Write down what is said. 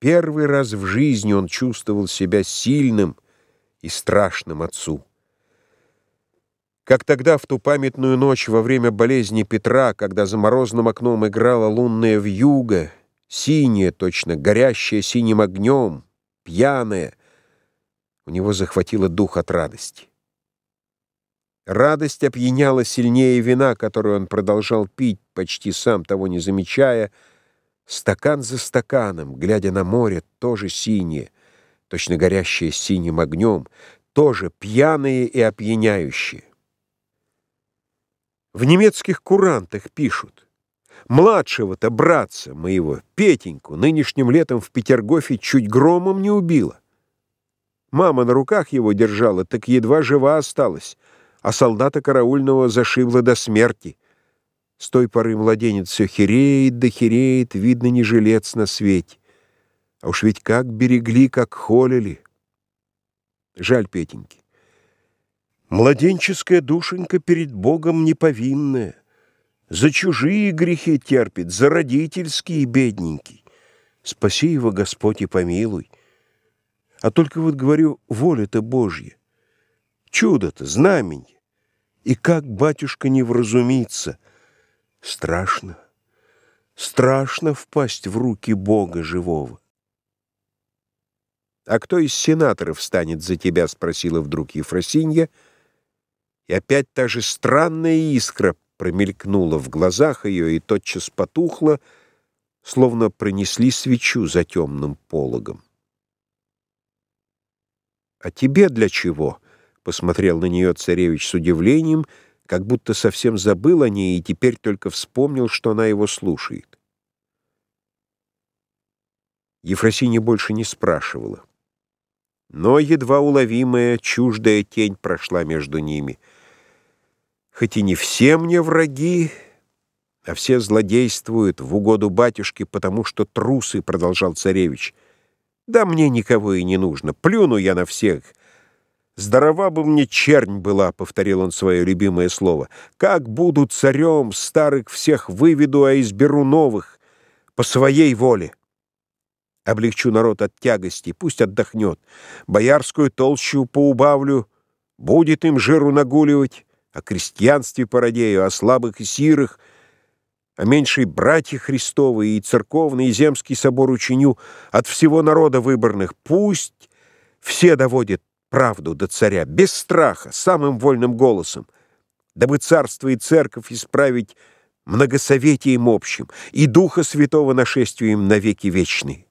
Первый раз в жизни он чувствовал себя сильным и страшным отцу. Как тогда, в ту памятную ночь во время болезни Петра, когда за морозным окном играла лунная вьюга, синяя, точно горящая синим огнем, пьяная, у него захватило дух от радости. Радость опьяняла сильнее вина, которую он продолжал пить, почти сам того не замечая, стакан за стаканом, глядя на море, тоже синее, точно горящее синим огнем, тоже пьяные и опьяняющие. В немецких курантах пишут. Младшего-то братца моего, Петеньку, нынешним летом в Петергофе чуть громом не убило. Мама на руках его держала, так едва жива осталась, а солдата караульного зашибло до смерти. С той поры младенец все хереет да хереет, видно, не жилец на свете. А уж ведь как берегли, как холили. Жаль Петеньки. Младенческая душенька перед Богом неповинная. За чужие грехи терпит, за родительские бедненький. Спаси его, Господь, и помилуй. А только вот говорю, воля-то Божья. Чудо-то, знаменье. И как батюшка не вразумится. Страшно, страшно впасть в руки Бога живого. «А кто из сенаторов станет за тебя?» — спросила вдруг Ефросинья — и опять та же странная искра промелькнула в глазах ее и тотчас потухла, словно пронесли свечу за темным пологом. «А тебе для чего?» — посмотрел на нее царевич с удивлением, как будто совсем забыл о ней и теперь только вспомнил, что она его слушает. Ефросинья больше не спрашивала. Но едва уловимая, чуждая тень прошла между ними — Хоть и не все мне враги, а все злодействуют в угоду батюшке, потому что трусы, — продолжал царевич. Да мне никого и не нужно, плюну я на всех. Здорова бы мне чернь была, — повторил он свое любимое слово. Как буду царем, старых всех выведу, а изберу новых, по своей воле. Облегчу народ от тягости, пусть отдохнет. Боярскую толщу поубавлю, будет им жиру нагуливать о крестьянстве породею, о слабых и сирых, о меньшей братья Христовы и церковный и земский собор учиню от всего народа выборных. Пусть все доводят правду до царя, без страха, самым вольным голосом, дабы царство и церковь исправить многосоветием общим и Духа Святого нашествием навеки вечные.